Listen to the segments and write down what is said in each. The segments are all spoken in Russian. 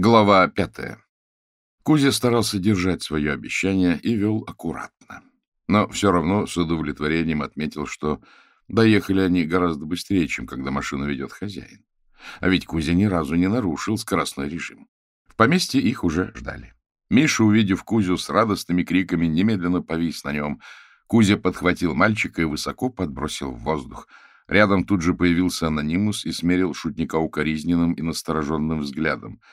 Глава пятая. Кузя старался держать свое обещание и вел аккуратно. Но все равно с удовлетворением отметил, что доехали они гораздо быстрее, чем когда машину ведет хозяин. А ведь Кузя ни разу не нарушил скоростной режим. В поместье их уже ждали. Миша, увидев Кузю с радостными криками, немедленно повис на нем. Кузя подхватил мальчика и высоко подбросил в воздух. Рядом тут же появился анонимус и смерил шутника укоризненным и настороженным взглядом ——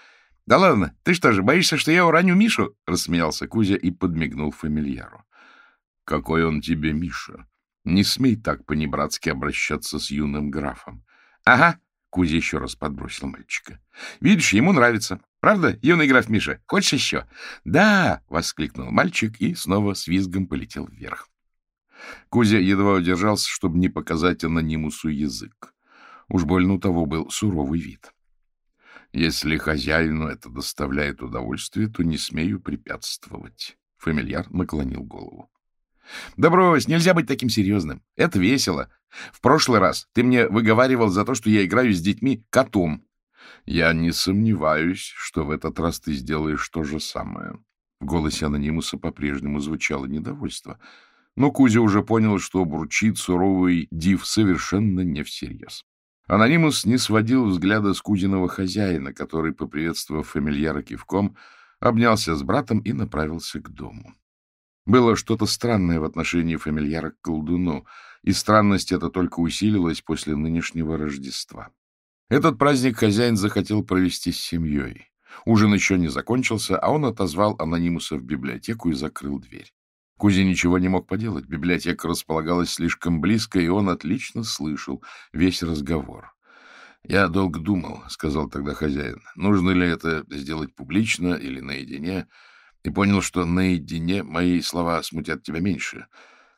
Да ладно, ты что же, боишься, что я ураню Мишу? — рассмеялся Кузя и подмигнул фамильяру. — Какой он тебе, Миша? Не смей так по-небратски обращаться с юным графом. — Ага, — Кузя еще раз подбросил мальчика. — Видишь, ему нравится. Правда, юный граф Миша? Хочешь еще? — Да! — воскликнул мальчик и снова с визгом полетел вверх. Кузя едва удержался, чтобы не показать анонимусу язык. Уж больно у того был суровый вид. Если хозяину это доставляет удовольствие, то не смею препятствовать. Фамильяр наклонил голову. — Да брось, нельзя быть таким серьезным. Это весело. В прошлый раз ты мне выговаривал за то, что я играю с детьми котом. Я не сомневаюсь, что в этот раз ты сделаешь то же самое. В голосе анонимуса по-прежнему звучало недовольство. Но Кузя уже понял, что бурчит суровый див совершенно не всерьез. Анонимус не сводил взгляда с Кузиного хозяина, который, поприветствовав фамильяра кивком, обнялся с братом и направился к дому. Было что-то странное в отношении фамильяра к колдуну, и странность эта только усилилась после нынешнего Рождества. Этот праздник хозяин захотел провести с семьей. Ужин еще не закончился, а он отозвал анонимуса в библиотеку и закрыл дверь. Кузя ничего не мог поделать. Библиотека располагалась слишком близко, и он отлично слышал весь разговор. — Я долго думал, — сказал тогда хозяин, — нужно ли это сделать публично или наедине, и понял, что наедине мои слова смутят тебя меньше.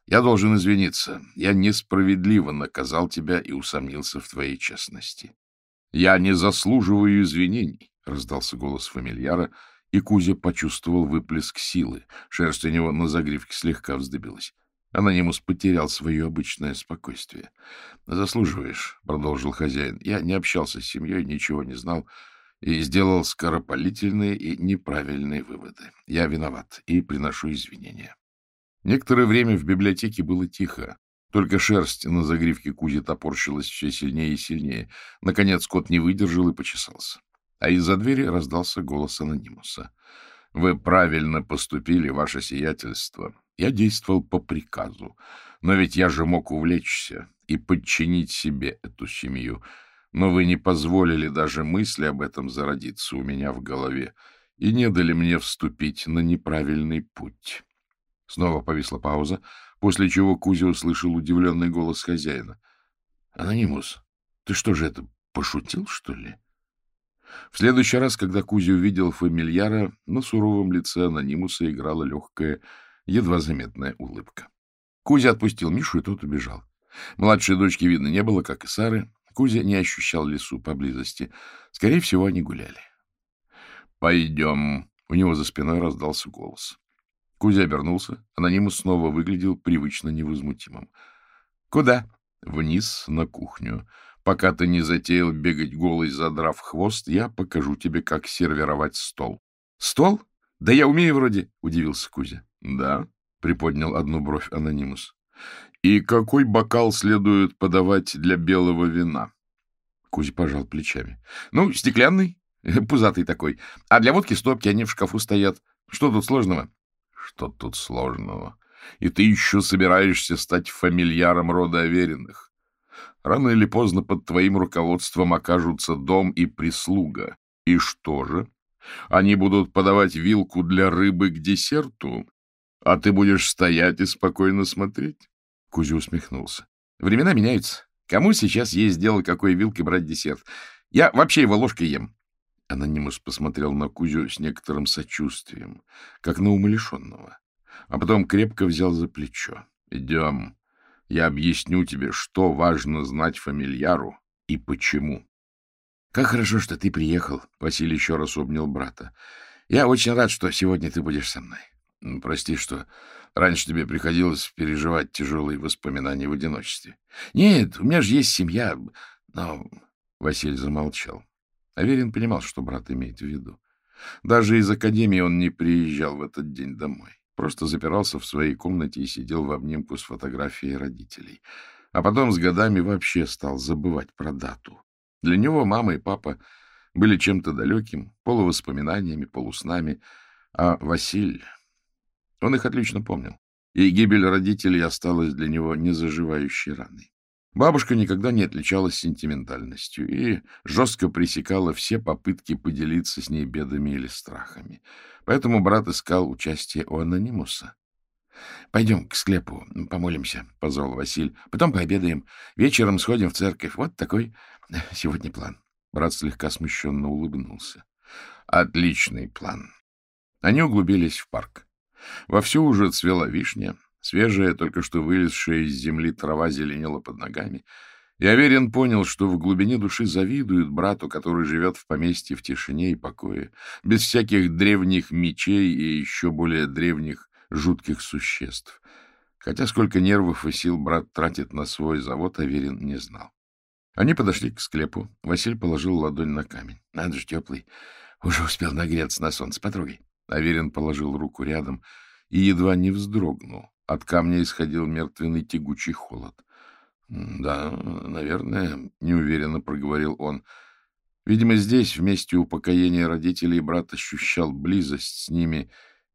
Я должен извиниться. Я несправедливо наказал тебя и усомнился в твоей честности. — Я не заслуживаю извинений, — раздался голос фамильяра, — и Кузя почувствовал выплеск силы. Шерсть у него на загривке слегка вздыбилась. Анонимус потерял свое обычное спокойствие. — Заслуживаешь, — продолжил хозяин. — Я не общался с семьей, ничего не знал и сделал скоропалительные и неправильные выводы. Я виноват и приношу извинения. Некоторое время в библиотеке было тихо. Только шерсть на загривке Кузи топорщилась все сильнее и сильнее. Наконец кот не выдержал и почесался а из-за двери раздался голос анонимуса. — Вы правильно поступили, ваше сиятельство. Я действовал по приказу. Но ведь я же мог увлечься и подчинить себе эту семью. Но вы не позволили даже мысли об этом зародиться у меня в голове и не дали мне вступить на неправильный путь. Снова повисла пауза, после чего Кузя услышал удивленный голос хозяина. — Анонимус, ты что же это, пошутил, что ли? — в следующий раз, когда Кузя увидел фамильяра, на суровом лице анонимуса играла легкая, едва заметная улыбка. Кузя отпустил Мишу, и тот убежал. Младшей дочки видно не было, как и Сары. Кузя не ощущал лесу поблизости. Скорее всего, они гуляли. — Пойдем. У него за спиной раздался голос. Кузя обернулся. Анонимус снова выглядел привычно невозмутимым. — Куда? — Вниз, на кухню. Пока ты не затеял бегать голый, задрав хвост, я покажу тебе, как сервировать стол. — Стол? Да я умею вроде, — удивился Кузя. — Да, — приподнял одну бровь анонимус. — И какой бокал следует подавать для белого вина? Кузя пожал плечами. — Ну, стеклянный, пузатый такой. А для водки стопки, они в шкафу стоят. Что тут сложного? — Что тут сложного? И ты еще собираешься стать фамильяром рода Авериных? Рано или поздно под твоим руководством окажутся дом и прислуга. И что же? Они будут подавать вилку для рыбы к десерту, а ты будешь стоять и спокойно смотреть? Кузя усмехнулся. Времена меняются. Кому сейчас есть дело, какой вилкой брать десерт? Я вообще его ложкой ем. Анонимус посмотрел на Кузю с некоторым сочувствием, как на умалишенного, а потом крепко взял за плечо. — Идем. Я объясню тебе, что важно знать фамильяру и почему. — Как хорошо, что ты приехал, — Василий еще раз обнял брата. — Я очень рад, что сегодня ты будешь со мной. — Прости, что раньше тебе приходилось переживать тяжелые воспоминания в одиночестве. — Нет, у меня же есть семья, но... Василий замолчал. Аверин понимал, что брат имеет в виду. Даже из академии он не приезжал в этот день домой. Просто запирался в своей комнате и сидел в обнимку с фотографией родителей. А потом с годами вообще стал забывать про дату. Для него мама и папа были чем-то далеким, полувоспоминаниями, полуснами, а Василь... Он их отлично помнил, и гибель родителей осталась для него незаживающей раной. Бабушка никогда не отличалась сентиментальностью и жестко пресекала все попытки поделиться с ней бедами или страхами. Поэтому брат искал участие у анонимуса. — Пойдем к склепу, помолимся, — позвал Василь. — Потом пообедаем. Вечером сходим в церковь. Вот такой сегодня план. Брат слегка смущенно улыбнулся. — Отличный план. Они углубились в парк. Вовсю уже цвела вишня, Свежая, только что вылезшая из земли трава зеленела под ногами. И Аверин понял, что в глубине души завидует брату, который живет в поместье в тишине и покое, без всяких древних мечей и еще более древних жутких существ. Хотя сколько нервов и сил брат тратит на свой завод, Аверин не знал. Они подошли к склепу. Василь положил ладонь на камень. — Надо же, теплый. Уже успел нагреться на солнце. Потрогай. Аверин положил руку рядом и едва не вздрогнул. От камня исходил мертвенный тягучий холод. — Да, наверное, — неуверенно проговорил он. Видимо, здесь, вместе упокоения родителей, брат ощущал близость с ними,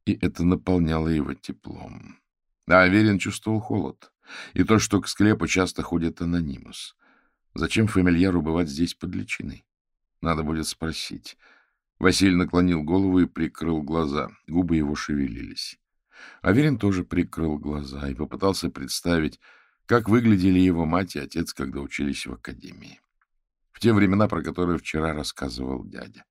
и это наполняло его теплом. А Аверин чувствовал холод, и то, что к склепу часто ходит анонимус. Зачем фамильяру бывать здесь под личиной? Надо будет спросить. Василий наклонил голову и прикрыл глаза. Губы его шевелились. Аверин тоже прикрыл глаза и попытался представить, как выглядели его мать и отец, когда учились в академии. В те времена, про которые вчера рассказывал дядя.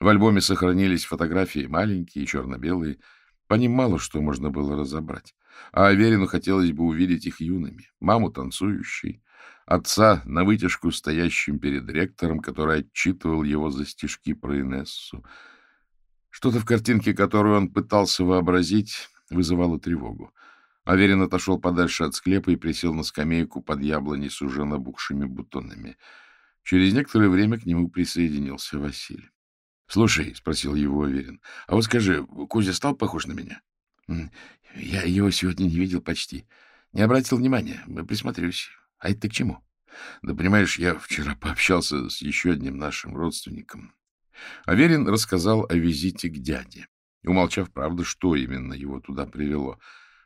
В альбоме сохранились фотографии маленькие, черно-белые. По ним мало что можно было разобрать. А Аверину хотелось бы увидеть их юными. Маму танцующей, отца на вытяжку стоящим перед ректором, который отчитывал его за стишки про Инессу. Что-то в картинке, которую он пытался вообразить, вызывало тревогу. Аверин отошел подальше от склепа и присел на скамейку под яблоней с уже набухшими бутонами. Через некоторое время к нему присоединился Василий. — Слушай, — спросил его Аверин, — а вот скажи, Кузя стал похож на меня? — Я его сегодня не видел почти. Не обратил внимания. Присмотрюсь. А это к чему? — Да понимаешь, я вчера пообщался с еще одним нашим родственником. Аверин рассказал о визите к дяде умолчав, правда, что именно его туда привело.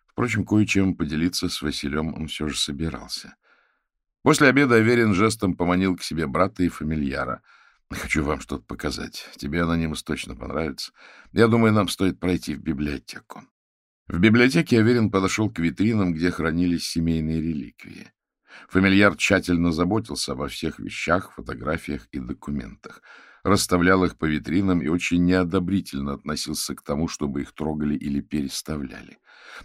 Впрочем, кое-чем поделиться с Василем он все же собирался. После обеда Аверин жестом поманил к себе брата и фамильяра. «Хочу вам что-то показать. Тебе анонимус точно понравится. Я думаю, нам стоит пройти в библиотеку». В библиотеке Аверин подошел к витринам, где хранились семейные реликвии. Фамильяр тщательно заботился обо всех вещах, фотографиях и документах — расставлял их по витринам и очень неодобрительно относился к тому, чтобы их трогали или переставляли.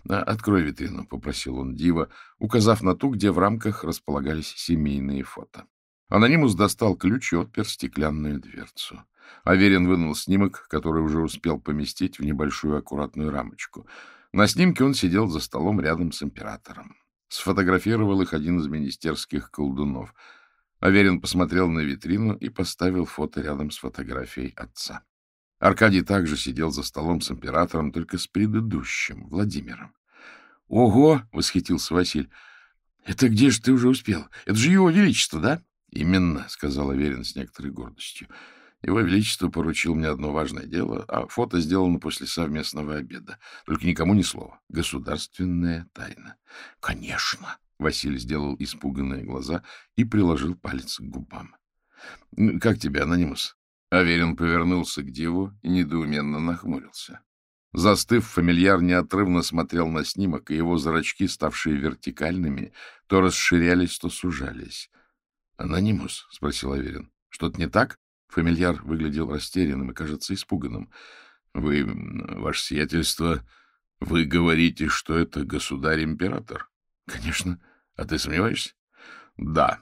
«Открой витрину», — попросил он Дива, указав на ту, где в рамках располагались семейные фото. Анонимус достал ключ и отпер стеклянную дверцу. Аверин вынул снимок, который уже успел поместить в небольшую аккуратную рамочку. На снимке он сидел за столом рядом с императором. Сфотографировал их один из министерских колдунов — Аверин посмотрел на витрину и поставил фото рядом с фотографией отца. Аркадий также сидел за столом с императором, только с предыдущим, Владимиром. — Ого! — восхитился Василь. — Это где же ты уже успел? Это же его величество, да? — Именно, — сказал Аверин с некоторой гордостью. Его Величество поручил мне одно важное дело, а фото сделано после совместного обеда. Только никому ни слова. Государственная тайна. — Конечно, Василий сделал испуганные глаза и приложил палец к губам. — Как тебе, анонимус? Аверин повернулся к Диву и недоуменно нахмурился. Застыв, фамильяр неотрывно смотрел на снимок, и его зрачки, ставшие вертикальными, то расширялись, то сужались. — Анонимус? — спросил Аверин. — Что-то не так? Фамильяр выглядел растерянным и, кажется, испуганным. — Вы, ваше сиятельство, вы говорите, что это государь-император? — Конечно. А ты сомневаешься? — Да,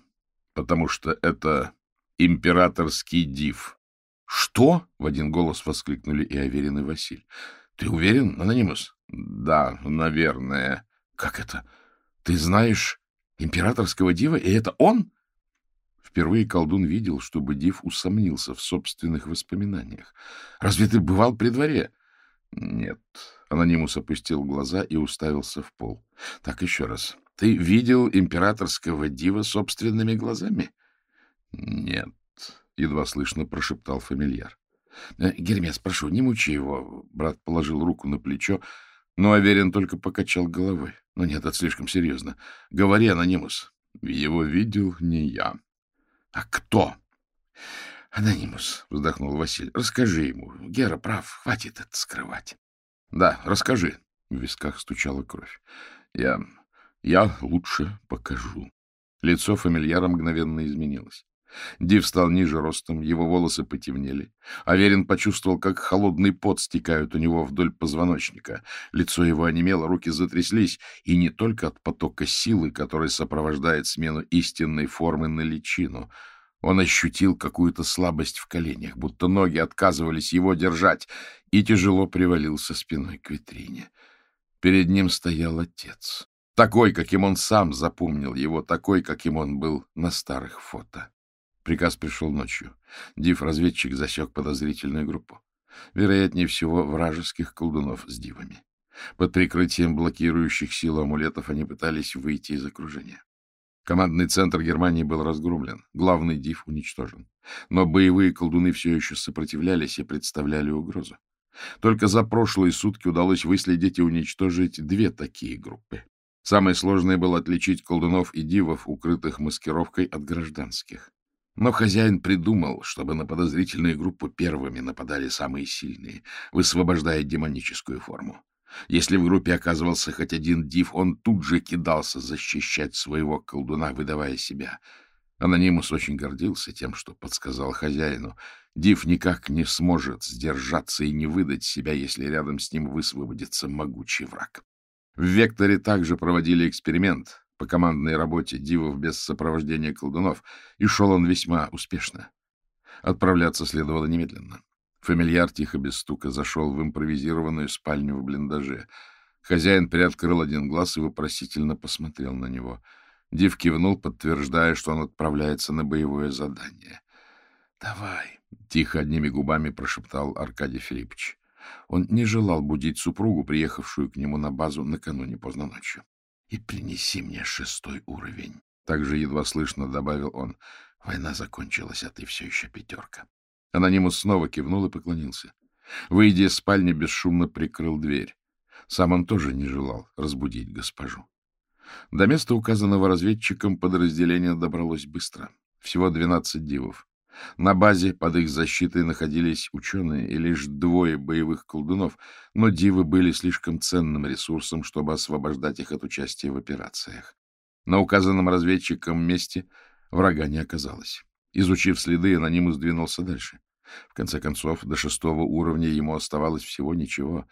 потому что это императорский див. — Что? — в один голос воскликнули и Аверин, и Василь. — Ты уверен, анонимус? — Да, наверное. — Как это? Ты знаешь императорского дива, и это он? Впервые колдун видел, чтобы Див усомнился в собственных воспоминаниях. «Разве ты бывал при дворе?» «Нет». Анонимус опустил глаза и уставился в пол. «Так, еще раз. Ты видел императорского дива собственными глазами?» «Нет», — едва слышно прошептал фамильяр. «Э, — Гермес, прошу, не мучи его. Брат положил руку на плечо, но Аверин только покачал головой. — Ну нет, это слишком серьезно. Говори, Анонимус. — Его видел не я. — А кто? — Анонимус, — вздохнул Василий, — расскажи ему. Гера прав, хватит это скрывать. — Да, расскажи. В висках стучала кровь. — Я... я лучше покажу. Лицо фамильяра мгновенно изменилось. Див стал ниже ростом, его волосы потемнели. Аверин почувствовал, как холодный пот стекает у него вдоль позвоночника. Лицо его онемело, руки затряслись, и не только от потока силы, который сопровождает смену истинной формы на личину. Он ощутил какую-то слабость в коленях, будто ноги отказывались его держать, и тяжело привалился спиной к витрине. Перед ним стоял отец. Такой, каким он сам запомнил его, такой, каким он был на старых фото. Приказ пришел ночью. Див-разведчик засек подозрительную группу. Вероятнее всего, вражеских колдунов с дивами. Под прикрытием блокирующих сил амулетов они пытались выйти из окружения. Командный центр Германии был разгромлен, главный див уничтожен. Но боевые колдуны все еще сопротивлялись и представляли угрозу. Только за прошлые сутки удалось выследить и уничтожить две такие группы. Самое сложное было отличить колдунов и дивов, укрытых маскировкой от гражданских. Но хозяин придумал, чтобы на подозрительную группу первыми нападали самые сильные, высвобождая демоническую форму. Если в группе оказывался хоть один див, он тут же кидался защищать своего колдуна, выдавая себя. Анонимус очень гордился тем, что подсказал хозяину. Див никак не сможет сдержаться и не выдать себя, если рядом с ним высвободится могучий враг. В Векторе также проводили эксперимент, по командной работе дивов без сопровождения колдунов, и шел он весьма успешно. Отправляться следовало немедленно. Фамильяр тихо без стука зашел в импровизированную спальню в блиндаже. Хозяин приоткрыл один глаз и вопросительно посмотрел на него. Див кивнул, подтверждая, что он отправляется на боевое задание. — Давай, — тихо одними губами прошептал Аркадий Филиппович. Он не желал будить супругу, приехавшую к нему на базу накануне поздно ночью и принеси мне шестой уровень. Также едва слышно добавил он. Война закончилась, а ты все еще пятерка. Анонимус снова кивнул и поклонился. Выйдя из спальни, бесшумно прикрыл дверь. Сам он тоже не желал разбудить госпожу. До места, указанного разведчиком, подразделение добралось быстро. Всего двенадцать дивов. На базе под их защитой находились ученые и лишь двое боевых колдунов, но дивы были слишком ценным ресурсом, чтобы освобождать их от участия в операциях. На указанном разведчиком месте врага не оказалось. Изучив следы, анонимус двинулся дальше. В конце концов, до шестого уровня ему оставалось всего ничего.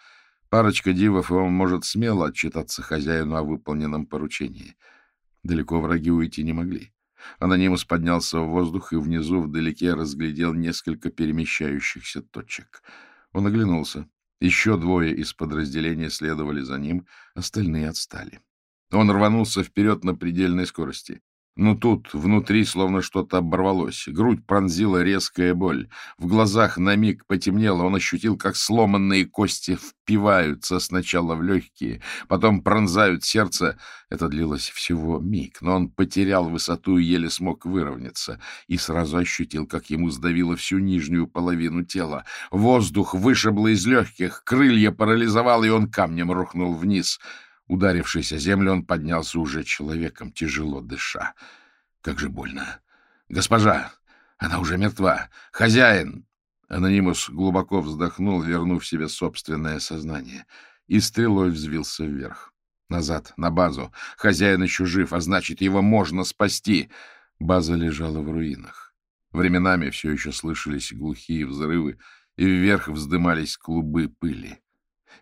Парочка дивов, и он может смело отчитаться хозяину о выполненном поручении. Далеко враги уйти не могли. Анонимус поднялся в воздух и внизу вдалеке разглядел несколько перемещающихся точек. Он оглянулся. Еще двое из подразделения следовали за ним, остальные отстали. Он рванулся вперед на предельной скорости. Но тут внутри словно что-то оборвалось. Грудь пронзила резкая боль. В глазах на миг потемнело. Он ощутил, как сломанные кости впиваются сначала в легкие, потом пронзают сердце. Это длилось всего миг, но он потерял высоту и еле смог выровняться. И сразу ощутил, как ему сдавило всю нижнюю половину тела. Воздух вышибло из легких, крылья парализовал, и он камнем рухнул вниз — Ударившись о землю, он поднялся уже человеком, тяжело дыша. Как же больно. «Госпожа! Она уже мертва! Хозяин!» Анонимус глубоко вздохнул, вернув себе собственное сознание, и стрелой взвился вверх. Назад, на базу. Хозяин еще жив, а значит, его можно спасти. База лежала в руинах. Временами все еще слышались глухие взрывы, и вверх вздымались клубы пыли.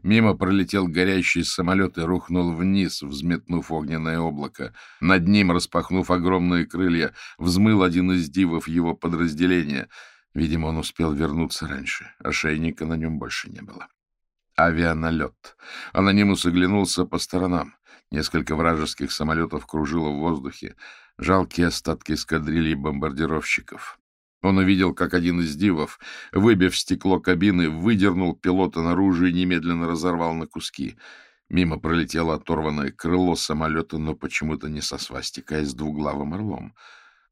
Мимо пролетел горящий самолет и рухнул вниз, взметнув огненное облако. Над ним, распахнув огромные крылья, взмыл один из дивов его подразделения. Видимо, он успел вернуться раньше. Ошейника на нем больше не было. Авианалет. Анонимус оглянулся по сторонам. Несколько вражеских самолетов кружило в воздухе. Жалкие остатки эскадрильи бомбардировщиков. Он увидел, как один из дивов, выбив стекло кабины, выдернул пилота наружу и немедленно разорвал на куски. Мимо пролетело оторванное крыло самолета, но почему-то не со свастикой, а с двуглавым орлом.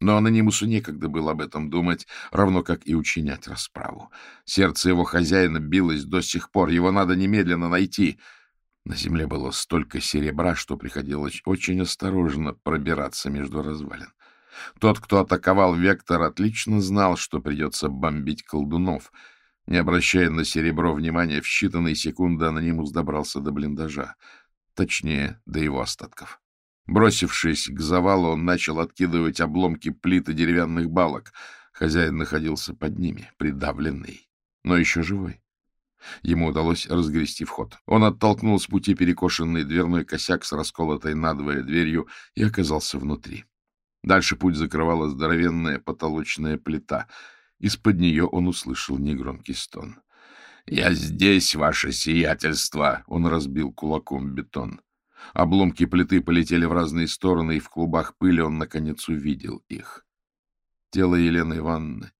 Но анонимусу некогда было об этом думать, равно как и учинять расправу. Сердце его хозяина билось до сих пор, его надо немедленно найти. На земле было столько серебра, что приходилось очень осторожно пробираться между развалин. Тот, кто атаковал Вектор, отлично знал, что придется бомбить колдунов. Не обращая на серебро внимания, в считанные секунды анонимус добрался до блиндажа. Точнее, до его остатков. Бросившись к завалу, он начал откидывать обломки плиты деревянных балок. Хозяин находился под ними, придавленный, но еще живой. Ему удалось разгрести вход. Он оттолкнул с пути перекошенный дверной косяк с расколотой надвое дверью и оказался внутри. Дальше путь закрывала здоровенная потолочная плита. Из-под нее он услышал негромкий стон. — Я здесь, ваше сиятельство! — он разбил кулаком бетон. Обломки плиты полетели в разные стороны, и в клубах пыли он, наконец, увидел их. Тело Елены Ивановны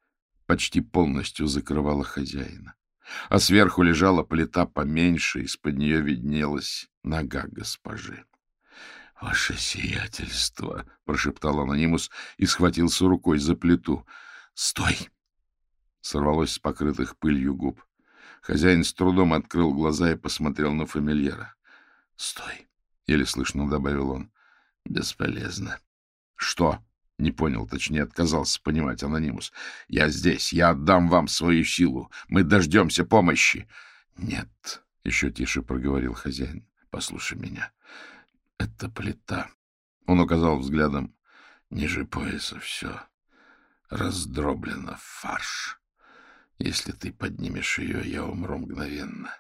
почти полностью закрывало хозяина. А сверху лежала плита поменьше, из-под нее виднелась нога госпожи. — Ваше сиятельство! — прошептал анонимус и схватился рукой за плиту. — Стой! Сорвалось с покрытых пылью губ. Хозяин с трудом открыл глаза и посмотрел на фамильяра. — Стой! — еле слышно добавил он. — Бесполезно. — Что? — не понял, точнее, отказался понимать анонимус. — Я здесь, я отдам вам свою силу. Мы дождемся помощи. — Нет, — еще тише проговорил хозяин. — Послушай меня. Это плита. Он указал взглядом. Ниже пояса все раздроблено в фарш. Если ты поднимешь ее, я умру мгновенно.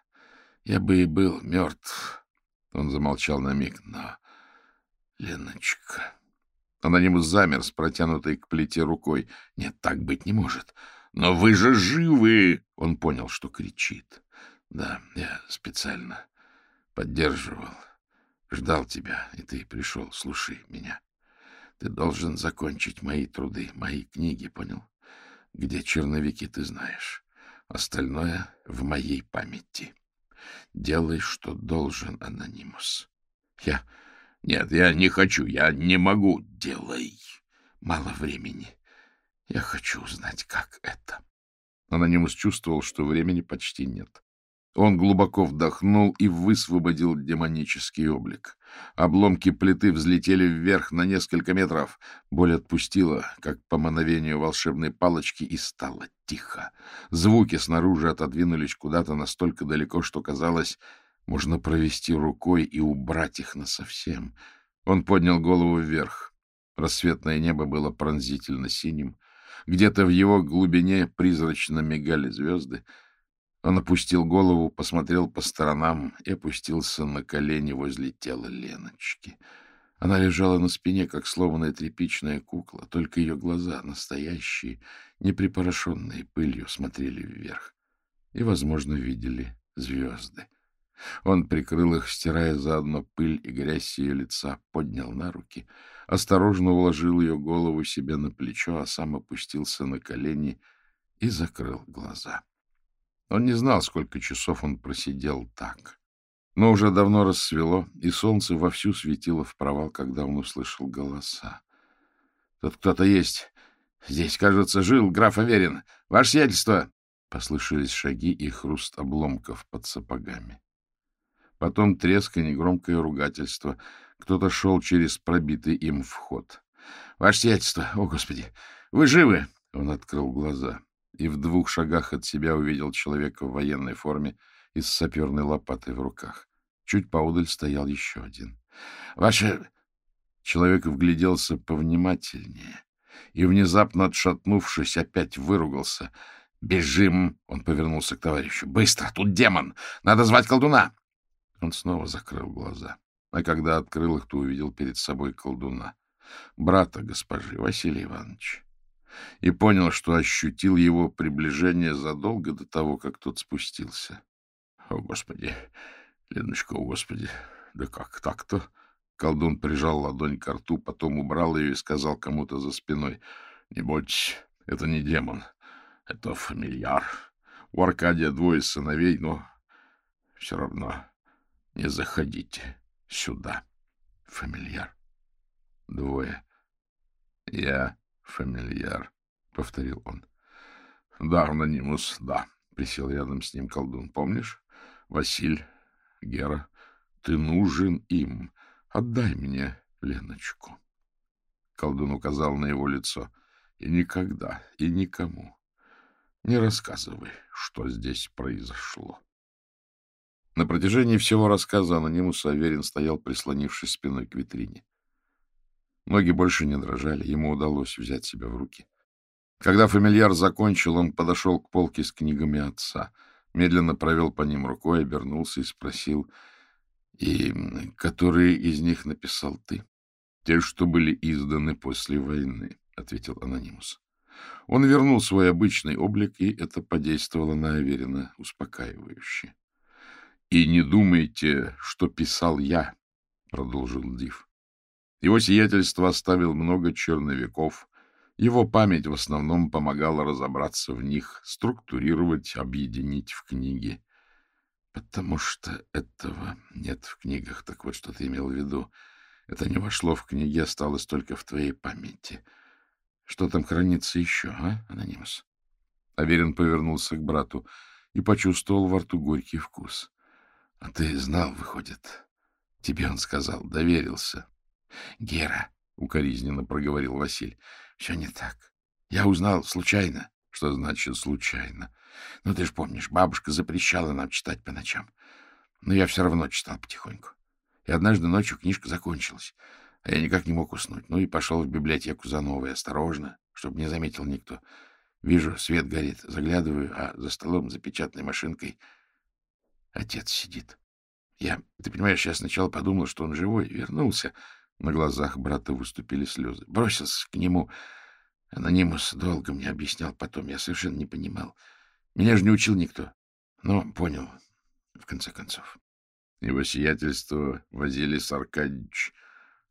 Я бы и был мертв. Он замолчал на миг, но... Леночка... Анонимус замер с протянутой к плите рукой. Нет, так быть не может. Но вы же живы! Он понял, что кричит. Да, я специально поддерживал. Ждал тебя, и ты пришел. Слушай меня. Ты должен закончить мои труды, мои книги, понял? Где черновики, ты знаешь. Остальное в моей памяти. Делай, что должен, Анонимус. Я... Нет, я не хочу, я не могу. Делай. Мало времени. Я хочу узнать, как это. Анонимус чувствовал, что времени почти нет. Он глубоко вдохнул и высвободил демонический облик. Обломки плиты взлетели вверх на несколько метров. Боль отпустила, как по мановению волшебной палочки, и стало тихо. Звуки снаружи отодвинулись куда-то настолько далеко, что казалось, можно провести рукой и убрать их насовсем. Он поднял голову вверх. Рассветное небо было пронзительно синим. Где-то в его глубине призрачно мигали звезды. Он опустил голову, посмотрел по сторонам и опустился на колени возле тела Леночки. Она лежала на спине, как сломанная тряпичная кукла, только ее глаза, настоящие, не припорошенные пылью, смотрели вверх и, возможно, видели звезды. Он прикрыл их, стирая заодно пыль и грязь с ее лица, поднял на руки, осторожно уложил ее голову себе на плечо, а сам опустился на колени и закрыл глаза. Он не знал, сколько часов он просидел так. Но уже давно рассвело, и солнце вовсю светило в провал, когда он услышал голоса. «Тут кто-то есть. Здесь, кажется, жил граф Аверин. Ваше сиятельство!» Послышались шаги и хруст обломков под сапогами. Потом треск и негромкое ругательство. Кто-то шел через пробитый им вход. — Ваше сиятельство! О, Господи! Вы живы! Он открыл глаза и в двух шагах от себя увидел человека в военной форме и с саперной лопатой в руках. Чуть поодаль стоял еще один. — Ваше... Человек вгляделся повнимательнее и, внезапно отшатнувшись, опять выругался. «Бежим!» — он повернулся к товарищу. «Быстро! Тут демон! Надо звать колдуна!» Он снова закрыл глаза, а когда открыл их, то увидел перед собой колдуна, брата госпожи Василия Ивановича и понял, что ощутил его приближение задолго до того, как тот спустился. — О, Господи! Леночка, о, Господи! Да как так-то? Колдун прижал ладонь к рту, потом убрал ее и сказал кому-то за спиной. — Не бойтесь, это не демон, это фамильяр. У Аркадия двое сыновей, но все равно не заходите сюда. Фамильяр. Двое. Я фамильяр, — повторил он. — Да, анонимус, да, — присел рядом с ним колдун. — Помнишь? Василь, Гера, ты нужен им. Отдай мне Леночку. Колдун указал на его лицо. И никогда, и никому не рассказывай, что здесь произошло. На протяжении всего рассказа анонимус Аверин стоял, прислонившись спиной к витрине. Ноги больше не дрожали, ему удалось взять себя в руки. Когда фамильяр закончил, он подошел к полке с книгами отца, медленно провел по ним рукой, обернулся и спросил, «И которые из них написал ты?» «Те, что были изданы после войны», — ответил анонимус. Он вернул свой обычный облик, и это подействовало на Аверина успокаивающе. И не думайте, что писал я, — продолжил Див. Его сиятельство оставил много черновиков. Его память в основном помогала разобраться в них, структурировать, объединить в книги. Потому что этого нет в книгах. Так вот, что ты имел в виду. Это не вошло в книги, осталось только в твоей памяти. Что там хранится еще, а, Анонимус? Аверин повернулся к брату и почувствовал во рту горький вкус. — А ты знал, выходит. Тебе он сказал, доверился. — Гера, — укоризненно проговорил Василь, — все не так. Я узнал случайно. — Что значит случайно? — Ну, ты же помнишь, бабушка запрещала нам читать по ночам. Но я все равно читал потихоньку. И однажды ночью книжка закончилась, а я никак не мог уснуть. Ну и пошел в библиотеку за новой, осторожно, чтобы не заметил никто. Вижу, свет горит, заглядываю, а за столом за печатной машинкой Отец сидит. Я, ты понимаешь, я сначала подумал, что он живой, вернулся. На глазах брата выступили слезы. Бросился к нему. Анонимус долго мне объяснял потом. Я совершенно не понимал. Меня же не учил никто. Но понял, в конце концов. Его сиятельство Вазилис Аркадьевич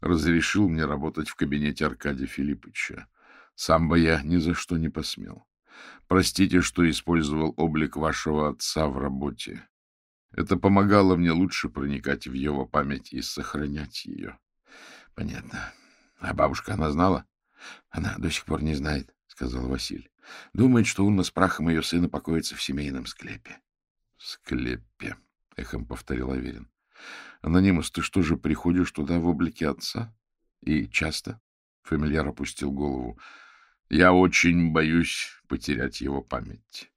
разрешил мне работать в кабинете Аркадия Филипповича. Сам бы я ни за что не посмел. Простите, что использовал облик вашего отца в работе. Это помогало мне лучше проникать в его память и сохранять ее. — Понятно. А бабушка, она знала? — Она до сих пор не знает, — сказал Василий. — Думает, что урна с прахом ее сына покоится в семейном склепе. — Склепе, — эхом повторил Аверин. — Анонимус, ты что же приходишь туда в облике отца? И часто? Фамильяр опустил голову. — Я очень боюсь потерять его память.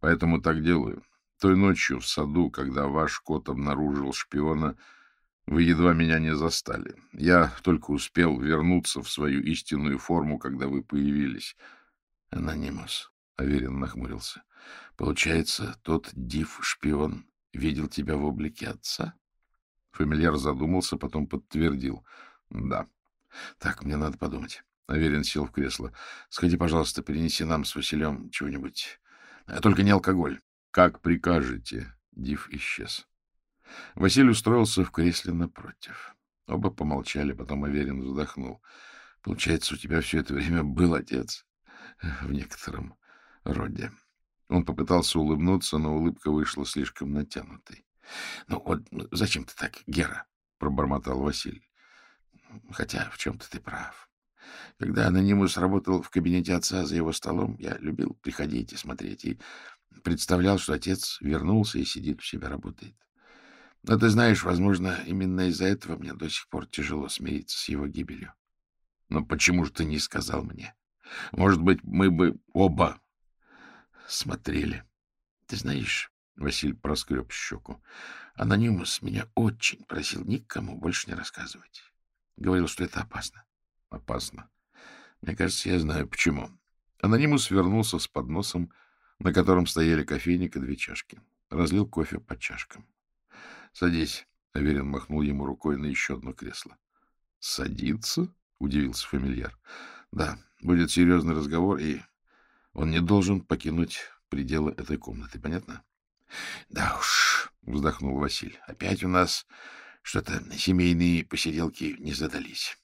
Поэтому так делаю. Той ночью в саду, когда ваш кот обнаружил шпиона, вы едва меня не застали. Я только успел вернуться в свою истинную форму, когда вы появились. Анонимус, — Аверин нахмурился. Получается, тот див-шпион видел тебя в облике отца? Фамильяр задумался, потом подтвердил. Да. Так, мне надо подумать. Аверин сел в кресло. Сходи, пожалуйста, принеси нам с Василем чего-нибудь. Только не алкоголь. Как прикажете. Див исчез. Василий устроился в кресле напротив. Оба помолчали, потом Аверин вздохнул. Получается, у тебя все это время был отец. В некотором роде. Он попытался улыбнуться, но улыбка вышла слишком натянутой. — Ну вот зачем ты так, Гера? — пробормотал Василий. — Хотя в чем-то ты прав. Когда анонимус работал в кабинете отца за его столом, я любил приходить и смотреть, и Представлял, что отец вернулся и сидит у себя, работает. Но ты знаешь, возможно, именно из-за этого мне до сих пор тяжело смириться с его гибелью. Но почему же ты не сказал мне? Может быть, мы бы оба смотрели. Ты знаешь, Василий проскреб щеку, анонимус меня очень просил никому больше не рассказывать. Говорил, что это опасно. Опасно. Мне кажется, я знаю, почему. Анонимус вернулся с подносом, на котором стояли кофейник и две чашки. Разлил кофе по чашкам. — Садись. — Аверин махнул ему рукой на еще одно кресло. — Садиться? — удивился фамильяр. — Да, будет серьезный разговор, и он не должен покинуть пределы этой комнаты. Понятно? — Да уж. вздохнул Василь. — Опять у нас что-то семейные посиделки не задались.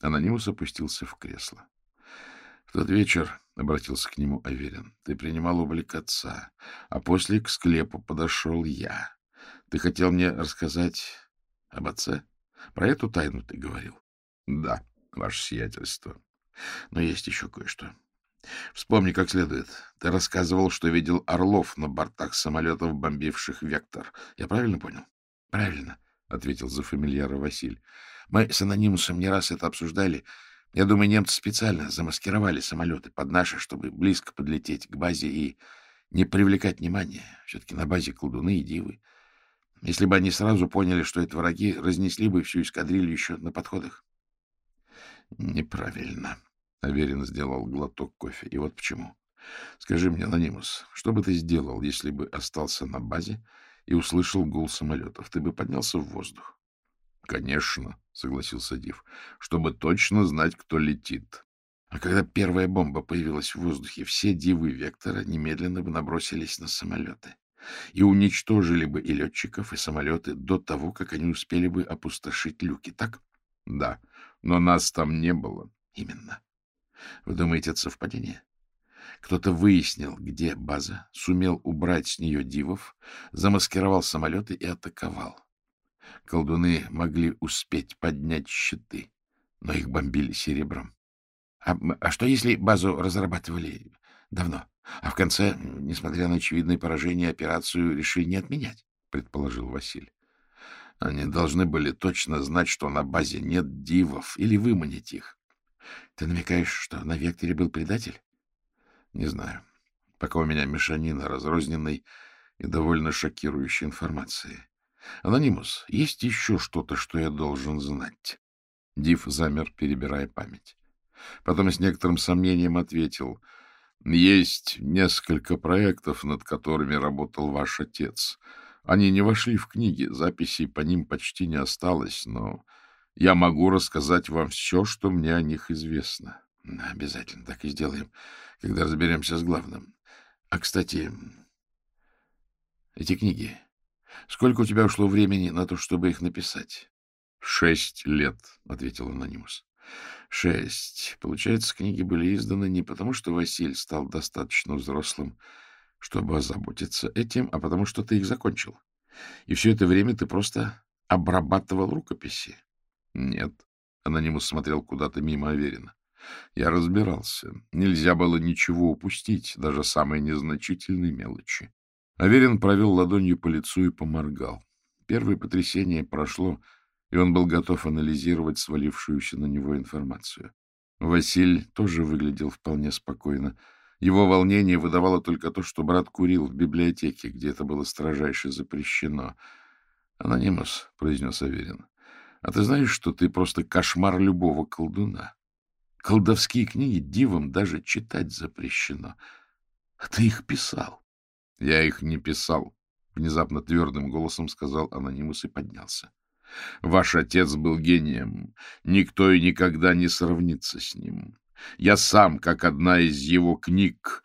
Анонимус опустился в кресло. — В тот вечер, — обратился к нему Аверин, — ты принимал облик отца, а после к склепу подошел я. Ты хотел мне рассказать об отце? Про эту тайну ты говорил? — Да, ваше сиятельство. Но есть еще кое-что. Вспомни как следует. Ты рассказывал, что видел орлов на бортах самолетов, бомбивших «Вектор». Я правильно понял? — Правильно, — ответил за фамильяра Василь. — Мы с анонимусом не раз это обсуждали. Я думаю, немцы специально замаскировали самолеты под наши, чтобы близко подлететь к базе и не привлекать внимания. Все-таки на базе колдуны и дивы. Если бы они сразу поняли, что это враги, разнесли бы всю эскадрилью еще на подходах. — Неправильно, Аверин сделал глоток кофе. И вот почему. Скажи мне, Анонимус, что бы ты сделал, если бы остался на базе и услышал гул самолетов? Ты бы поднялся в воздух? — Конечно, — согласился Див, — чтобы точно знать, кто летит. А когда первая бомба появилась в воздухе, все дивы Вектора немедленно бы набросились на самолеты и уничтожили бы и летчиков, и самолеты до того, как они успели бы опустошить люки, так? — Да, но нас там не было. — Именно. Вы думаете, это совпадение? Кто-то выяснил, где база, сумел убрать с нее дивов, замаскировал самолеты и атаковал. Колдуны могли успеть поднять щиты, но их бомбили серебром. А, а что, если базу разрабатывали давно, а в конце, несмотря на очевидное поражение, операцию решили не отменять? — предположил Василий. Они должны были точно знать, что на базе нет дивов, или выманить их. Ты намекаешь, что на Векторе был предатель? Не знаю. Пока у меня мешанина разрозненной и довольно шокирующей информации. Анонимус, есть еще что-то, что я должен знать? Див замер, перебирая память. Потом с некоторым сомнением ответил. Есть несколько проектов, над которыми работал ваш отец. Они не вошли в книги, записей по ним почти не осталось, но я могу рассказать вам все, что мне о них известно. — Обязательно так и сделаем, когда разберемся с главным. А, кстати, эти книги. Сколько у тебя ушло времени на то, чтобы их написать? — Шесть лет, — ответил анонимус. — Шесть. Получается, книги были изданы не потому, что Василь стал достаточно взрослым, чтобы озаботиться этим, а потому что ты их закончил. И все это время ты просто обрабатывал рукописи. Нет. Анонимус смотрел куда-то мимо Аверина. Я разбирался. Нельзя было ничего упустить, даже самые незначительные мелочи. Аверин провел ладонью по лицу и поморгал. Первое потрясение прошло, и он был готов анализировать свалившуюся на него информацию. Василь тоже выглядел вполне спокойно. Его волнение выдавало только то, что брат курил в библиотеке, где это было строжайше запрещено. «Анонимус», — произнес Аверин, а ты знаешь, что ты просто кошмар любого колдуна? Колдовские книги дивам даже читать запрещено. А ты их писал. — Я их не писал, — внезапно твердым голосом сказал анонимус и поднялся. — Ваш отец был гением. Никто и никогда не сравнится с ним. Я сам, как одна из его книг...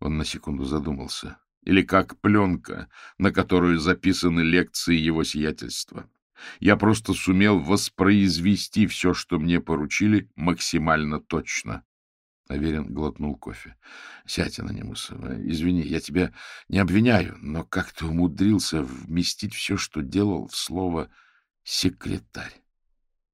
Он на секунду задумался. Или как пленка, на которую записаны лекции его сиятельства. Я просто сумел воспроизвести все, что мне поручили, максимально точно. Аверин глотнул кофе. — Сядь, Анонимус. Извини, я тебя не обвиняю, но как ты умудрился вместить все, что делал, в слово «секретарь»?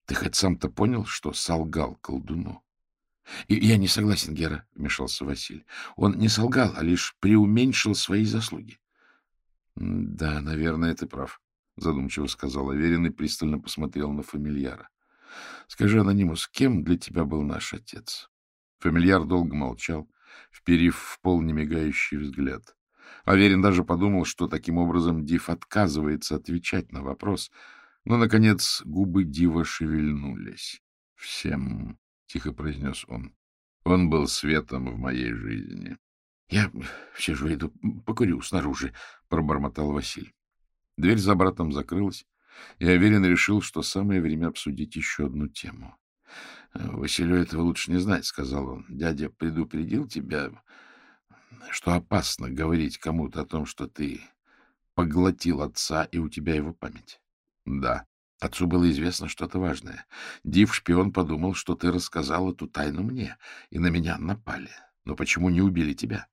Ты хоть сам-то понял, что солгал колдуну? — Я не согласен, Гера, — вмешался Василий. Он не солгал, а лишь преуменьшил свои заслуги. — Да, наверное, ты прав. — задумчиво сказал Аверин и пристально посмотрел на фамильяра. — Скажи, Анонимус, кем для тебя был наш отец? Фамильяр долго молчал, вперив в пол немигающий взгляд. Аверин даже подумал, что таким образом Див отказывается отвечать на вопрос, но, наконец, губы Дива шевельнулись. — Всем, — тихо произнес он, — он был светом в моей жизни. — Я все же иду покурю снаружи, — пробормотал Василий. Дверь за братом закрылась, и Аверин решил, что самое время обсудить еще одну тему. — Василию этого лучше не знать, — сказал он. — Дядя предупредил тебя, что опасно говорить кому-то о том, что ты поглотил отца, и у тебя его память? Да. Отцу было известно что-то важное. Див-шпион подумал, что ты рассказал эту тайну мне, и на меня напали. Но почему не убили тебя?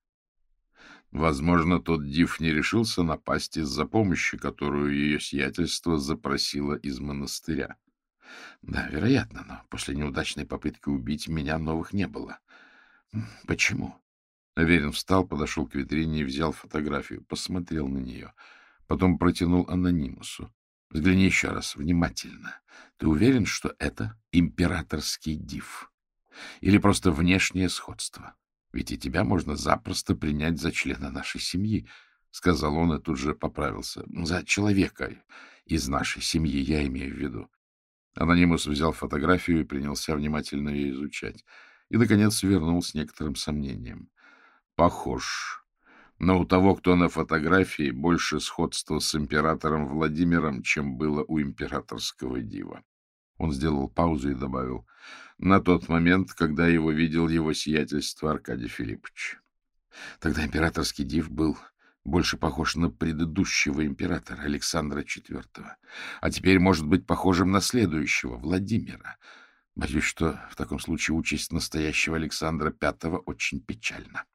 Возможно, тот Див не решился напасть из-за помощи, которую ее сиятельство запросило из монастыря. Да, вероятно, но после неудачной попытки убить меня новых не было. Почему? Аверин встал, подошел к витрине и взял фотографию, посмотрел на нее. Потом протянул анонимусу. Взгляни еще раз, внимательно. Ты уверен, что это императорский див? Или просто внешнее сходство? Ведь и тебя можно запросто принять за члена нашей семьи, — сказал он и тут же поправился. — За человека из нашей семьи, я имею в виду. Анонимус взял фотографию и принялся внимательно ее изучать. И, наконец, вернул с некоторым сомнением. — Похож но у того, кто на фотографии, больше сходства с императором Владимиром, чем было у императорского дива. Он сделал паузу и добавил, на тот момент, когда его видел его сиятельство Аркадий Филиппович. Тогда императорский див был больше похож на предыдущего императора Александра IV, а теперь может быть похожим на следующего, Владимира. Боюсь, что в таком случае участь настоящего Александра V очень печальна.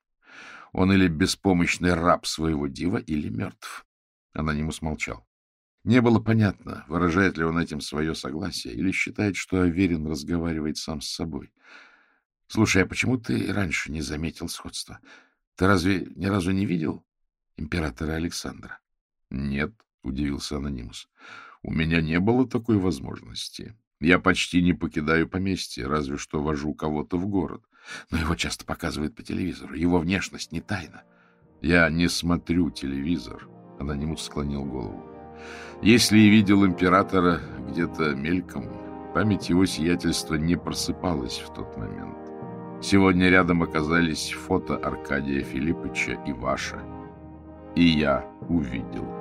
Он или беспомощный раб своего дива, или мертв. Анонимус молчал. Не было понятно, выражает ли он этим свое согласие, или считает, что Аверин разговаривает сам с собой. — Слушай, а почему ты раньше не заметил сходства? Ты разве ни разу не видел императора Александра? — Нет, — удивился Анонимус. — У меня не было такой возможности. Я почти не покидаю поместье, разве что вожу кого-то в город. Но его часто показывают по телевизору. Его внешность не тайна. Я не смотрю телевизор. Анонимус склонил голову. Если и видел императора где-то мельком, память его сиятельства не просыпалась в тот момент. Сегодня рядом оказались фото Аркадия Филипповича и ваше. И я увидел